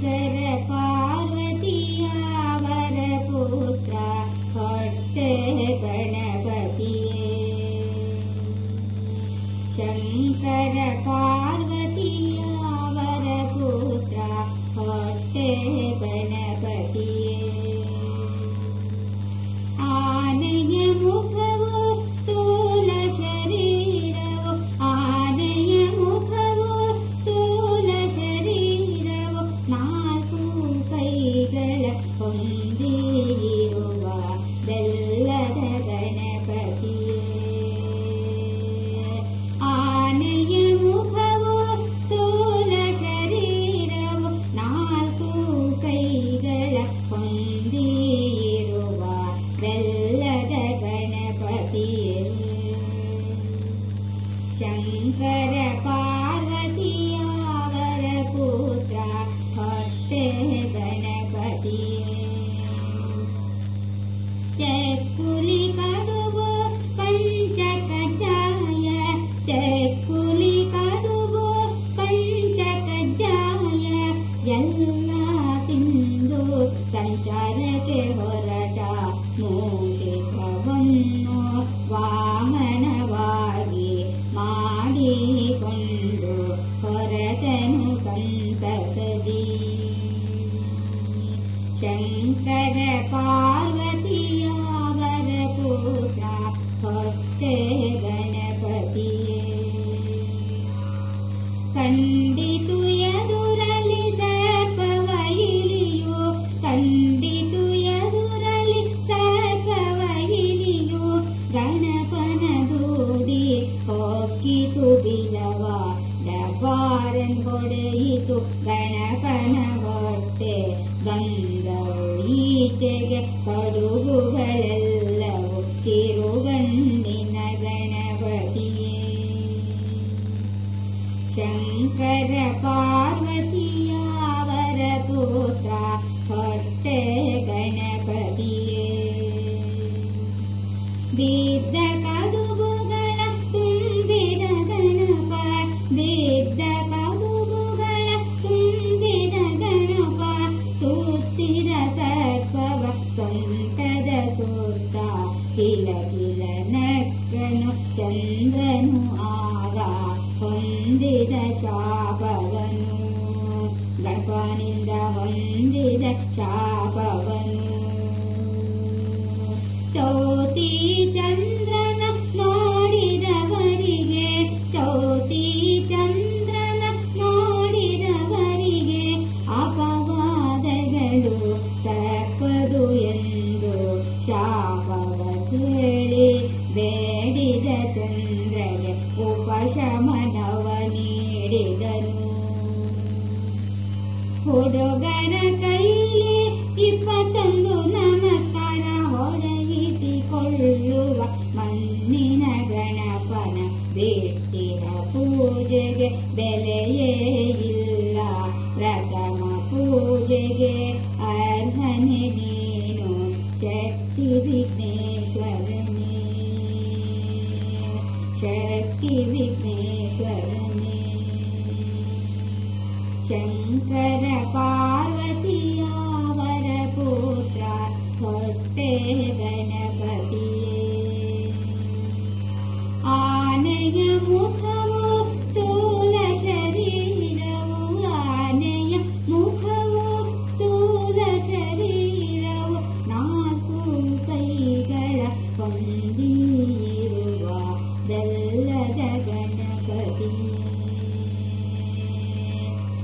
¡Gracias! ಕೊಂದಿರುವ ಬೆಲ್ಲದ ಗಣಪತಿಯೇ ಆನೆಯ ಮುಖವು ಸ್ಥೂಲ ಶರೀರವು ನಾಲ್ಕು ಕೈಗಳ ಹೊಂದಿರುವ ಬೆಲ್ಲದ ಗಣಪತಿಯೇ ಶಂಕರ शङ्करपा ಹೊಡೆಯಿತು ಗಣಪನ ಹೊಟ್ಟೆ ಗಂಧೀಚೆಗೆ ಕಡು ಚಂದ್ರನು ಆಗ ಹೊಂದಿದ ಶಾಪವನು ಗರ್ಭನಿಂದ ಹೊಂದಿದ ಶಾಪವನು ಗಮನವ ನೀಡಿದನು ಹುಡುಗನ ಕೈಲಿ ಇಪ್ಪತ್ತೊಂದು ನಮಸ್ಕಾರ ಹೊರಗಿಸಿಕೊಳ್ಳುವ ಮಣ್ಣಿನ ಗಣಪನ ಬೇಟಿನ ಪೂಜೆಗೆ ಬೆಲೆಯೇ ಇಲ್ಲ ಪ್ರಥಮ ಪೂಜೆಗೆ कि विश्वेश्वर शङ्कर पार्व पूता त्वते वणपति आनय मुखमोक्ल शरीरव आनय मुखमोक्ल शरीरो ना